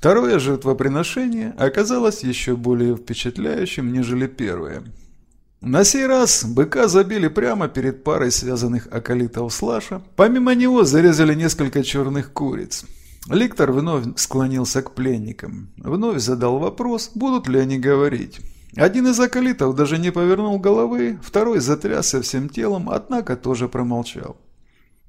Второе жертвоприношение оказалось еще более впечатляющим, нежели первое. На сей раз быка забили прямо перед парой связанных околитов слаша. Помимо него зарезали несколько черных куриц. Ликтор вновь склонился к пленникам. Вновь задал вопрос, будут ли они говорить. Один из околитов даже не повернул головы, второй затрясся всем телом, однако тоже промолчал.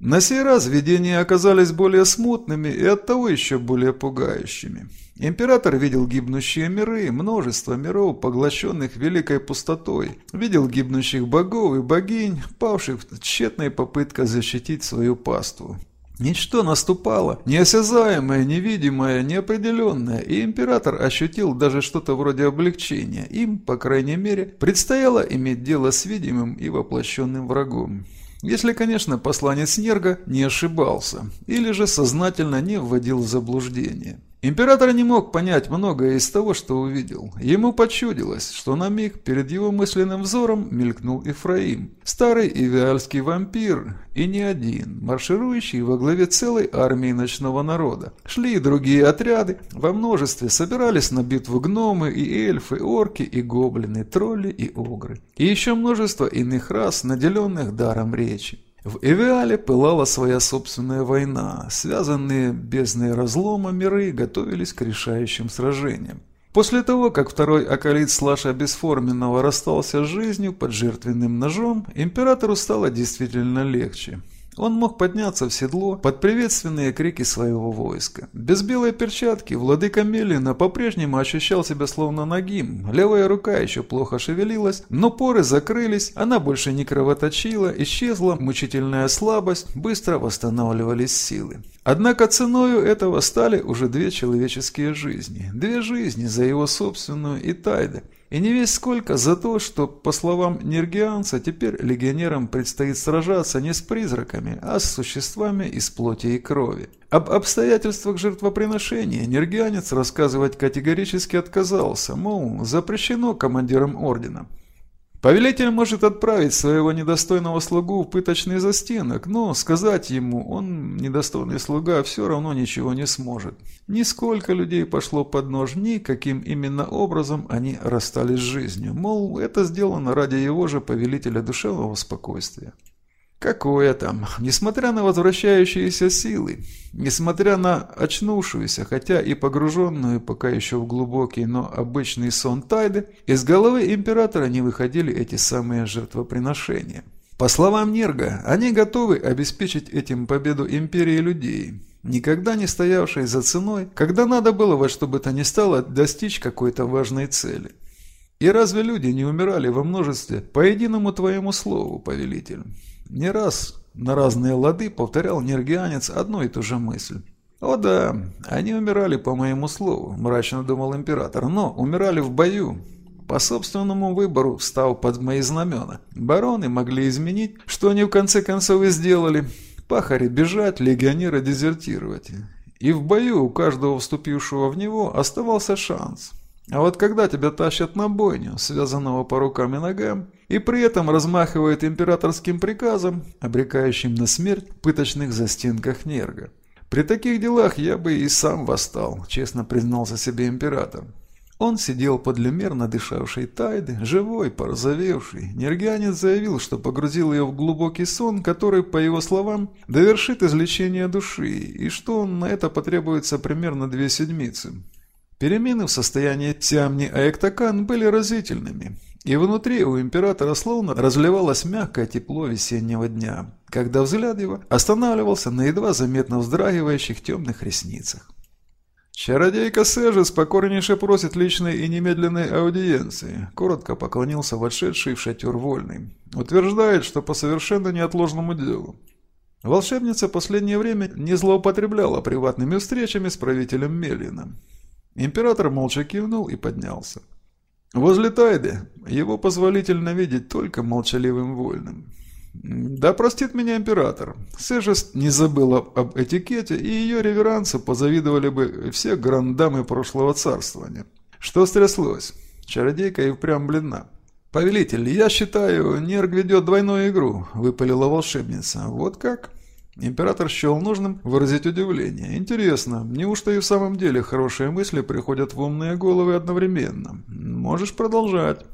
На сей раз видения оказались более смутными и оттого еще более пугающими. Император видел гибнущие миры, множество миров, поглощенных великой пустотой. Видел гибнущих богов и богинь, павших в тщетной попытке защитить свою паству. Ничто наступало, неосязаемое, невидимое, неопределенное, и император ощутил даже что-то вроде облегчения. Им, по крайней мере, предстояло иметь дело с видимым и воплощенным врагом. Если, конечно, посланец Нерга не ошибался, или же сознательно не вводил в заблуждение. Император не мог понять многое из того, что увидел. Ему почудилось, что на миг перед его мысленным взором мелькнул Ифраим, старый ивиальский вампир, и не один, марширующий во главе целой армии ночного народа. Шли и другие отряды, во множестве собирались на битву гномы и эльфы, орки и гоблины, тролли и огры. И еще множество иных рас, наделенных даром речи. В Эвиале пылала своя собственная война, связанные бездной разлома миры готовились к решающим сражениям. После того, как второй акалит Слаша Бесформенного расстался с жизнью под жертвенным ножом, императору стало действительно легче. Он мог подняться в седло под приветственные крики своего войска. Без белой перчатки владыка Мелина по-прежнему ощущал себя словно нагим. Левая рука еще плохо шевелилась, но поры закрылись, она больше не кровоточила, исчезла мучительная слабость, быстро восстанавливались силы. Однако ценою этого стали уже две человеческие жизни. Две жизни за его собственную и Тайды. И не весь сколько за то, что, по словам Нергианца, теперь легионерам предстоит сражаться не с призраками, а с существами из плоти и крови. Об обстоятельствах жертвоприношения Нергианец рассказывать категорически отказался, мол, запрещено командиром ордена. Повелитель может отправить своего недостойного слугу в пыточный застенок, но сказать ему, он недостойный слуга, все равно ничего не сможет. Нисколько людей пошло под нож, ни каким именно образом они расстались с жизнью. Мол, это сделано ради его же повелителя душевного спокойствия. Какое там, несмотря на возвращающиеся силы, несмотря на очнувшуюся, хотя и погруженную пока еще в глубокий, но обычный сон Тайды, из головы императора не выходили эти самые жертвоприношения. По словам Нерга, они готовы обеспечить этим победу империи людей, никогда не стоявшей за ценой, когда надо было во что бы то ни стало достичь какой-то важной цели. И разве люди не умирали во множестве по единому твоему слову, повелитель? Не раз на разные лады повторял нергианец одну и ту же мысль. «О да, они умирали по моему слову», – мрачно думал император, – «но умирали в бою, по собственному выбору встав под мои знамена. Бароны могли изменить, что они в конце концов и сделали. Пахари бежать, легионеры дезертировать. И в бою у каждого вступившего в него оставался шанс. А вот когда тебя тащат на бойню, связанного по рукам и ногам, и при этом размахивает императорским приказом, обрекающим на смерть в пыточных застенках Нерга. При таких делах я бы и сам восстал, честно признался себе император. Он сидел подле мерно дышавшей Тайды, живой, порозовевший. Нергианец заявил, что погрузил ее в глубокий сон, который, по его словам, довершит излечение души, и что на это потребуется примерно две седмицы. Перемены в состоянии Тямни Аэктакан были разительными. И внутри у императора словно разливалось мягкое тепло весеннего дня, когда взгляд его останавливался на едва заметно вздрагивающих темных ресницах. «Чародейка Сежис покорнейше просит личной и немедленной аудиенции», коротко поклонился вошедший в шатер Вольный. «Утверждает, что по совершенно неотложному делу». Волшебница последнее время не злоупотребляла приватными встречами с правителем Мелином. Император молча кивнул и поднялся. Возле Тайды его позволительно видеть только молчаливым вольным. Да простит меня император. Сежест не забыла об этикете, и ее реверансу позавидовали бы все грандамы прошлого царствования. Что стряслось? Чародейка и впрямь бледна. «Повелитель, я считаю, Нерг ведет двойную игру», — выпалила волшебница. «Вот как?» Император счел нужным выразить удивление. Интересно, неужто и в самом деле хорошие мысли приходят в умные головы одновременно? Можешь продолжать.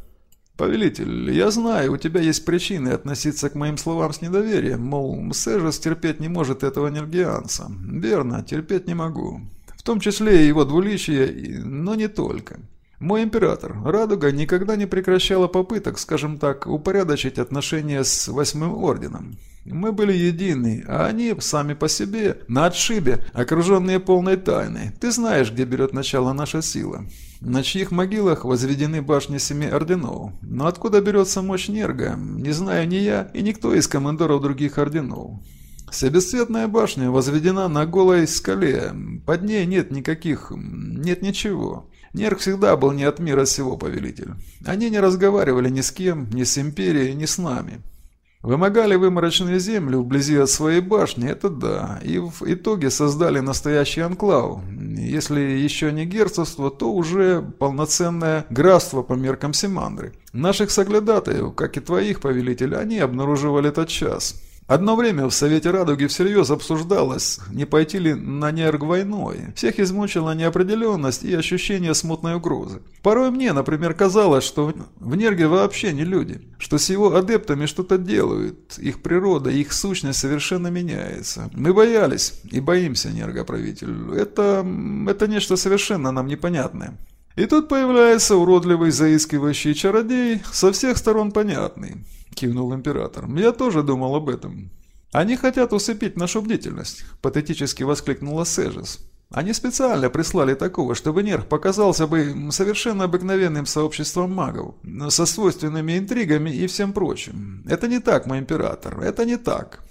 «Повелитель, я знаю, у тебя есть причины относиться к моим словам с недоверием, мол, Сежес терпеть не может этого нергианца. Верно, терпеть не могу. В том числе и его двуличие, но не только. Мой император, Радуга никогда не прекращала попыток, скажем так, упорядочить отношения с Восьмым Орденом. Мы были едины, а они сами по себе, на отшибе, окруженные полной тайной. Ты знаешь, где берет начало наша сила. На чьих могилах возведены башни Семи Орденов. Но откуда берется мощь Нерга, не знаю ни я и никто из командоров других Орденов. Себесцветная башня возведена на голой скале, под ней нет никаких... нет ничего. Нерк всегда был не от мира сего, повелитель. Они не разговаривали ни с кем, ни с Империей, ни с нами. Вымогали выморочную землю вблизи от своей башни, это да, и в итоге создали настоящий анклав. Если еще не герцогство, то уже полноценное графство по меркам Симандры. Наших соглядатаев, как и твоих, повелитель, они обнаруживали тот час. Одно время в Совете Радуги всерьез обсуждалось, не пойти ли на Нерг войной. Всех измучила неопределенность и ощущение смутной угрозы. Порой мне, например, казалось, что в Нерге вообще не люди, что с его адептами что-то делают, их природа, их сущность совершенно меняется. Мы боялись и боимся Нерга, правитель. Это, это нечто совершенно нам непонятное. И тут появляется уродливый заискивающий чародей, со всех сторон понятный кивнул император. «Я тоже думал об этом». «Они хотят усыпить нашу бдительность», – патетически воскликнула Сежис. «Они специально прислали такого, чтобы Нерх показался бы совершенно обыкновенным сообществом магов, со свойственными интригами и всем прочим. Это не так, мой император, это не так».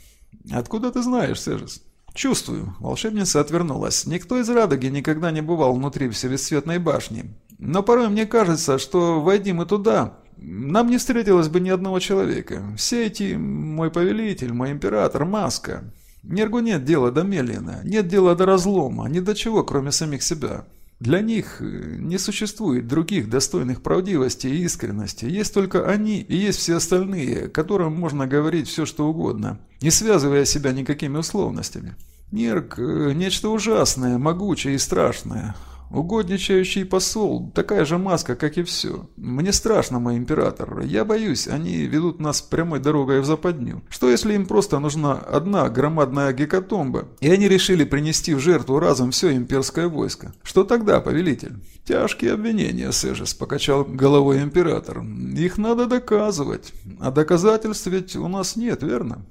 «Откуда ты знаешь, Сежис?» «Чувствую». Волшебница отвернулась. «Никто из Радуги никогда не бывал внутри Всевесцветной башни. Но порой мне кажется, что войди мы туда, нам не встретилось бы ни одного человека. Все эти «мой повелитель», «мой император», «маска». Нергу нет дела до Мелина, нет дела до разлома, ни до чего, кроме самих себя. Для них э, не существует других достойных правдивости и искренности. Есть только они и есть все остальные, которым можно говорить все что угодно, не связывая себя никакими условностями. Нерг э, – нечто ужасное, могучее и страшное. Угодничающий посол, такая же маска, как и все. Мне страшно, мой император. Я боюсь, они ведут нас прямой дорогой в западню. Что если им просто нужна одна громадная гекатомба, и они решили принести в жертву разом все имперское войско? Что тогда, повелитель? Тяжкие обвинения, Сежес, покачал головой император. Их надо доказывать. А доказательств ведь у нас нет, верно?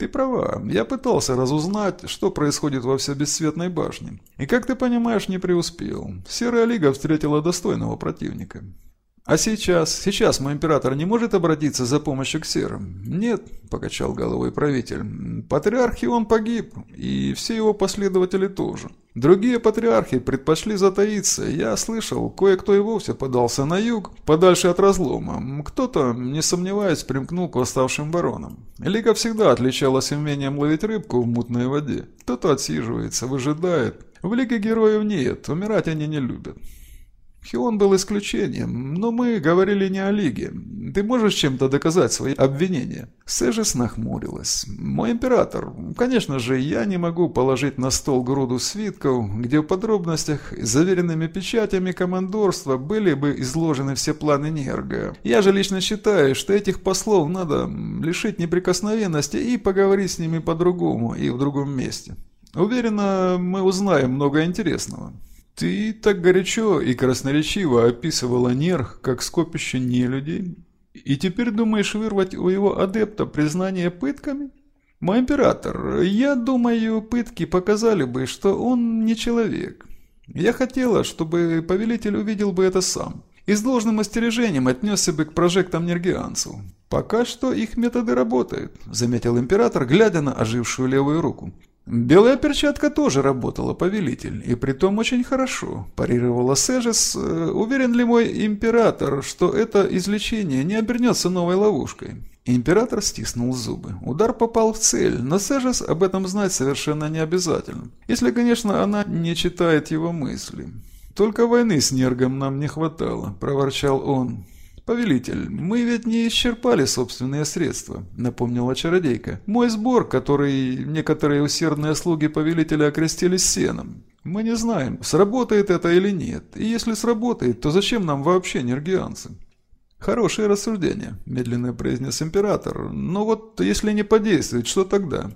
Ты права, я пытался разузнать, что происходит во всебесцветной башне. И как ты понимаешь, не преуспел. Серая Лига встретила достойного противника. А сейчас, сейчас мой император не может обратиться за помощью к серым? Нет, покачал головой правитель. Патриарх он погиб, и все его последователи тоже. Другие патриархи предпочли затаиться. Я слышал, кое-кто и вовсе подался на юг, подальше от разлома. Кто-то, не сомневаясь, примкнул к восставшим баронам. Лига всегда отличалась умением ловить рыбку в мутной воде. Кто-то отсиживается, выжидает. В Лиге героев нет, умирать они не любят. Хион был исключением, но мы говорили не о Лиге. Ты можешь чем-то доказать свои обвинения?» Сэжис нахмурилась. «Мой император, конечно же, я не могу положить на стол груду свитков, где в подробностях, заверенными печатями командорства, были бы изложены все планы Нерга. Я же лично считаю, что этих послов надо лишить неприкосновенности и поговорить с ними по-другому и в другом месте. Уверена, мы узнаем много интересного». «Ты так горячо и красноречиво описывала Нерх как скопище нелюдей, и теперь думаешь вырвать у его адепта признание пытками?» «Мой император, я думаю, пытки показали бы, что он не человек. Я хотела, чтобы повелитель увидел бы это сам, и с должным остережением отнесся бы к прожектам нергианцев. Пока что их методы работают», – заметил император, глядя на ожившую левую руку. «Белая перчатка тоже работала, повелитель, и притом очень хорошо», – парировала Сежес. «Э, «Уверен ли мой император, что это излечение не обернется новой ловушкой?» Император стиснул зубы. Удар попал в цель, но Сежес об этом знать совершенно не обязательно. Если, конечно, она не читает его мысли. «Только войны с Нергом нам не хватало», – проворчал он. «Повелитель, мы ведь не исчерпали собственные средства», — напомнила чародейка. «Мой сбор, который некоторые усердные слуги повелителя окрестили сеном. Мы не знаем, сработает это или нет. И если сработает, то зачем нам вообще нергианцы?» «Хорошее рассуждение», – медленно произнес император. «Но вот если не подействует, что тогда?»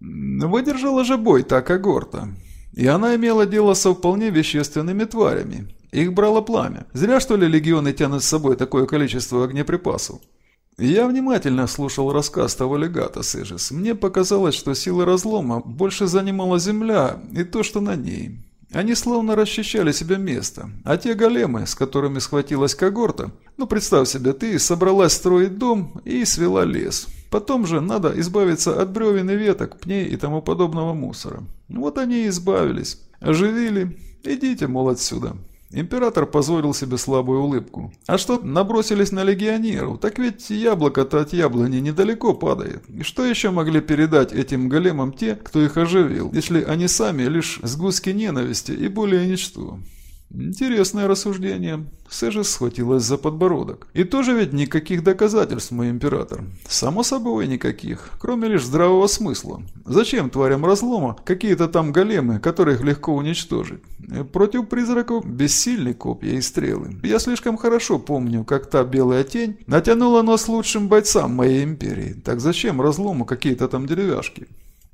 «Выдержала же бой та когорта. И она имела дело со вполне вещественными тварями. Их брало пламя. Зря, что ли, легионы тянут с собой такое количество огнеприпасов?» Я внимательно слушал рассказ того легата Сэжис. Мне показалось, что сила разлома больше занимала земля и то, что на ней. Они словно расчищали себе место, а те големы, с которыми схватилась когорта, ну представь себе, ты собралась строить дом и свела лес. Потом же надо избавиться от бревен и веток, пней и тому подобного мусора. Вот они и избавились. Оживили. Идите, мол, отсюда. Император позволил себе слабую улыбку. А что, набросились на легионеров? Так ведь яблоко-то от яблони недалеко падает. И что еще могли передать этим големам те, кто их оживил, если они сами лишь сгустки ненависти и более ничто? Интересное рассуждение. Сэжа схватилась за подбородок. И тоже ведь никаких доказательств, мой император. Само собой никаких, кроме лишь здравого смысла. Зачем тварям разлома какие-то там големы, которых легко уничтожить? Против призраков бессильны копья и стрелы. Я слишком хорошо помню, как та белая тень натянула нос лучшим бойцам моей империи. Так зачем разлому какие-то там деревяшки?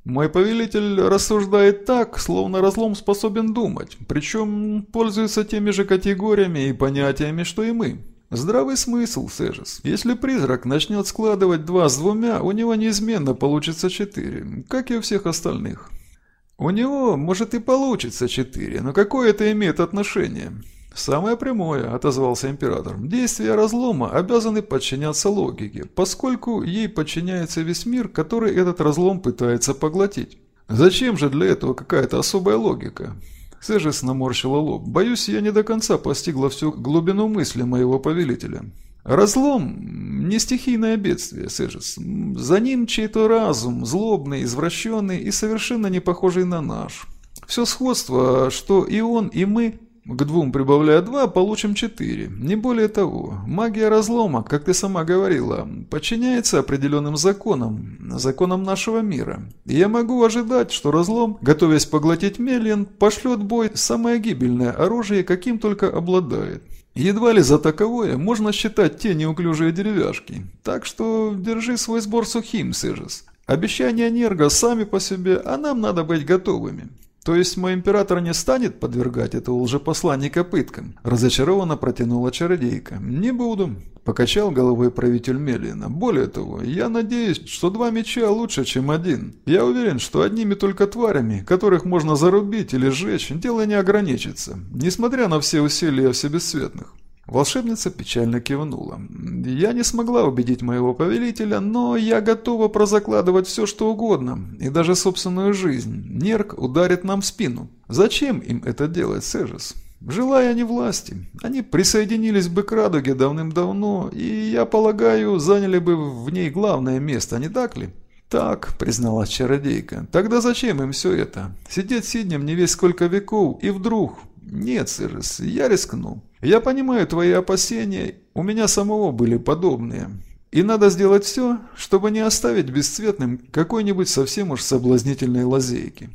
Мой повелитель рассуждает так, словно разлом способен думать, причем пользуется теми же категориями и понятиями, что и мы. Здравый смысл, Сэжес. Если призрак начнет складывать два с двумя, у него неизменно получится четыре, как и у всех остальных. У него, может, и получится четыре, но какое это имеет отношение? «Самое прямое», — отозвался император. «Действия разлома обязаны подчиняться логике, поскольку ей подчиняется весь мир, который этот разлом пытается поглотить. Зачем же для этого какая-то особая логика?» Сэжис наморщила лоб. «Боюсь, я не до конца постигла всю глубину мысли моего повелителя». Разлом – не стихийное бедствие, Сэжис. За ним чей-то разум, злобный, извращенный и совершенно не похожий на наш. Все сходство, что и он, и мы к двум прибавляя два, получим четыре. Не более того. Магия разлома, как ты сама говорила, подчиняется определенным законам, законам нашего мира. И я могу ожидать, что разлом, готовясь поглотить Мелиан, пошлет бой самое гибельное оружие, каким только обладает. Едва ли за таковое можно считать те неуклюжие деревяшки. Так что держи свой сбор сухим, Сежес. Обещания Нерга сами по себе, а нам надо быть готовыми. «То есть мой император не станет подвергать этого лжепосланника пыткам?» Разочарованно протянула чародейка. «Не буду», – покачал головой правитель Мелина. «Более того, я надеюсь, что два меча лучше, чем один. Я уверен, что одними только тварями, которых можно зарубить или сжечь, дело не ограничится, несмотря на все усилия всебесцветных». Волшебница печально кивнула. «Я не смогла убедить моего повелителя, но я готова прозакладывать все, что угодно, и даже собственную жизнь. Нерк ударит нам в спину. Зачем им это делать, Сежес? Желая они власти, они присоединились бы к Радуге давным-давно, и, я полагаю, заняли бы в ней главное место, не так ли?» «Так», — призналась чародейка, — «тогда зачем им все это? Сидеть сиднем не весь сколько веков, и вдруг «Нет, Сырис, я рискну. Я понимаю твои опасения, у меня самого были подобные. И надо сделать все, чтобы не оставить бесцветным какой-нибудь совсем уж соблазнительной лазейки».